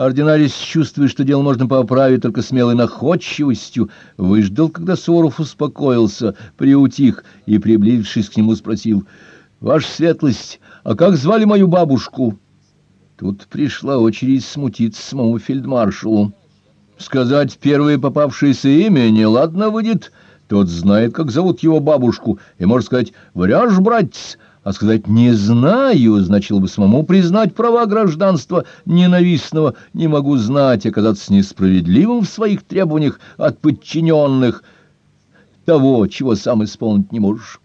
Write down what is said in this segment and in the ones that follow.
Ординарис, чувствуя, что дело можно поправить только смелой находчивостью, выждал, когда Суворов успокоился, приутих и, приблизившись к нему, спросил, «Ваша светлость, а как звали мою бабушку?» Тут пришла очередь смутиться самому фельдмаршалу. Сказать первое попавшееся имя неладно выйдет, тот знает, как зовут его бабушку, и может сказать «Врешь, братец?» А сказать «не знаю» значило бы самому признать права гражданства ненавистного, не могу знать, оказаться несправедливым в своих требованиях от подчиненных того, чего сам исполнить не можешь.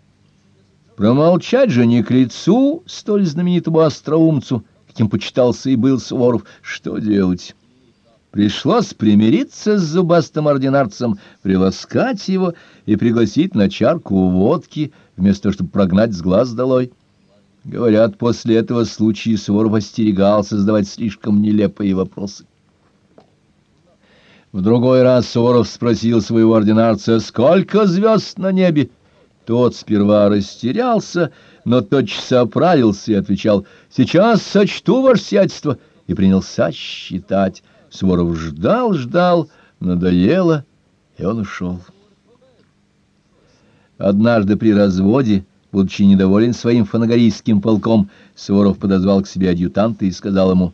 Промолчать же не к лицу столь знаменитому остроумцу, каким почитался и был Суворов, что делать? Пришлось примириться с зубастым ординарцем, приласкать его и пригласить на чарку водки, вместо того, чтобы прогнать с глаз долой. Говорят, после этого случая Суворов остерегался задавать слишком нелепые вопросы. В другой раз Суворов спросил своего ординарца, сколько звезд на небе. Тот сперва растерялся, но тотчас оправился и отвечал, «Сейчас сочту ваше сядьство», и принялся считать. Суворов ждал, ждал, надоело, и он ушел. Однажды при разводе, будучи недоволен своим фанагористским полком, Суворов подозвал к себе адъютанта и сказал ему,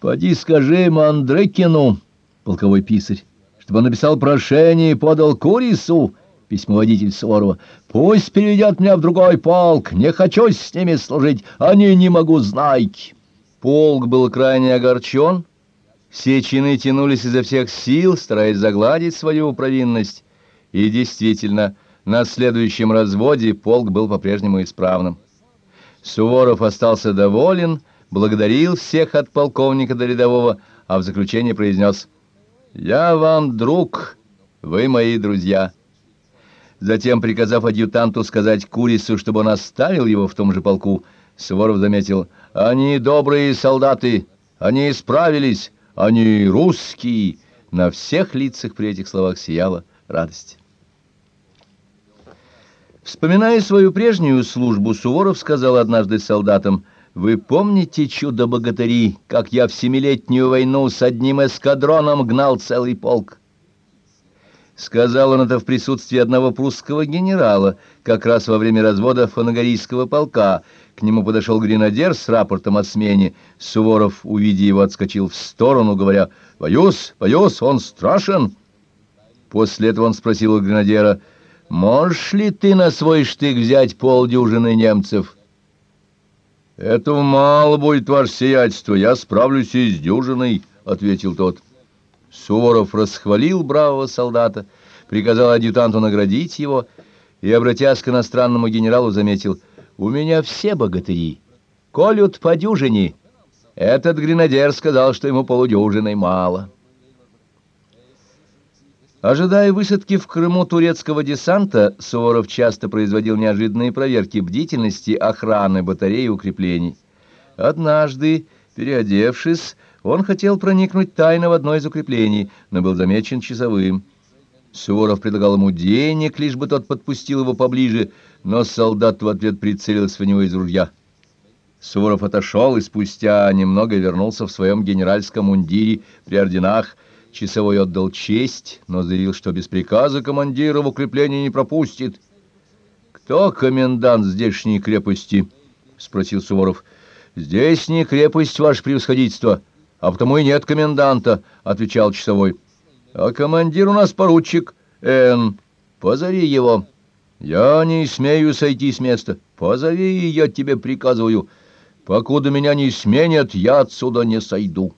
«Поди скажи Мандрыкину, полковой писарь, чтобы он написал прошение и подал Курису, письмоводитель Суворова, «Пусть переведет меня в другой полк, не хочу с ними служить, они не могу знать». Полк был крайне огорчен, все чины тянулись изо всех сил, стараясь загладить свою провинность. И действительно, на следующем разводе полк был по-прежнему исправным. Суворов остался доволен, благодарил всех от полковника до рядового, а в заключение произнес «Я вам друг, вы мои друзья». Затем, приказав адъютанту сказать Курису, чтобы он оставил его в том же полку, Суворов заметил «Они добрые солдаты, они исправились». Они русские!» На всех лицах при этих словах сияла радость. Вспоминая свою прежнюю службу, Суворов сказал однажды солдатам, «Вы помните чудо-богатыри, как я в семилетнюю войну с одним эскадроном гнал целый полк?» Сказал он это в присутствии одного прусского генерала, как раз во время развода фанагорийского полка. К нему подошел гренадер с рапортом о смене. Суворов, увидя его, отскочил в сторону, говоря, «Боюсь, боюсь, он страшен». После этого он спросил у гренадера, «Можешь ли ты на свой штык взять полдюжины немцев?» «Этого мало будет, ваше сиятельство, я справлюсь и с дюжиной», — ответил тот. Суворов расхвалил бравого солдата, приказал адъютанту наградить его и, обратясь к иностранному генералу, заметил, «У меня все богатыри, колют по дюжине. Этот гренадер сказал, что ему полудюжиной мало». Ожидая высадки в Крыму турецкого десанта, Суворов часто производил неожиданные проверки бдительности охраны батареи укреплений. Однажды, переодевшись, он хотел проникнуть тайно в одно из укреплений, но был замечен часовым. Суворов предлагал ему денег, лишь бы тот подпустил его поближе, но солдат в ответ прицелился в него из ружья. Суворов отошел и спустя немного вернулся в своем генеральском мундире при орденах. Часовой отдал честь, но заявил, что без приказа командира в укрепление не пропустит. «Кто комендант здешней крепости?» — спросил Суворов. «Здесь не крепость, ваше превосходительство» а потому и нет коменданта, — отвечал часовой. — А командир у нас поручик Н. Позови его. Я не смею сойти с места. Позови, я тебе приказываю. Покуда меня не сменят, я отсюда не сойду.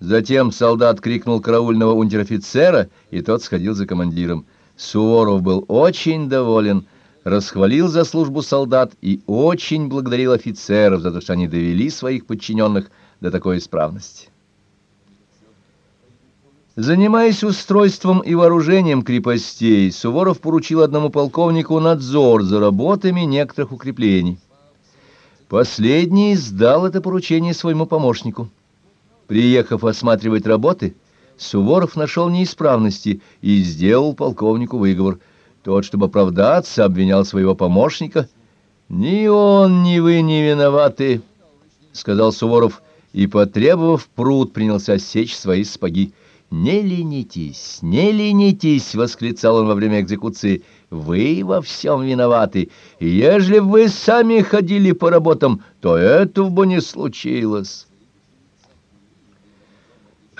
Затем солдат крикнул караульного унтер-офицера, и тот сходил за командиром. Суворов был очень доволен, расхвалил за службу солдат и очень благодарил офицеров за то, что они довели своих подчиненных до такой исправности. Занимаясь устройством и вооружением крепостей, Суворов поручил одному полковнику надзор за работами некоторых укреплений. Последний сдал это поручение своему помощнику. Приехав осматривать работы, Суворов нашел неисправности и сделал полковнику выговор. Тот, чтобы оправдаться, обвинял своего помощника. «Ни он, ни вы не виноваты», — сказал Суворов, — и, потребовав пруд, принялся сечь свои спаги. «Не ленитесь, не ленитесь!» — восклицал он во время экзекуции. «Вы во всем виноваты, ежели вы сами ходили по работам, то этого бы не случилось».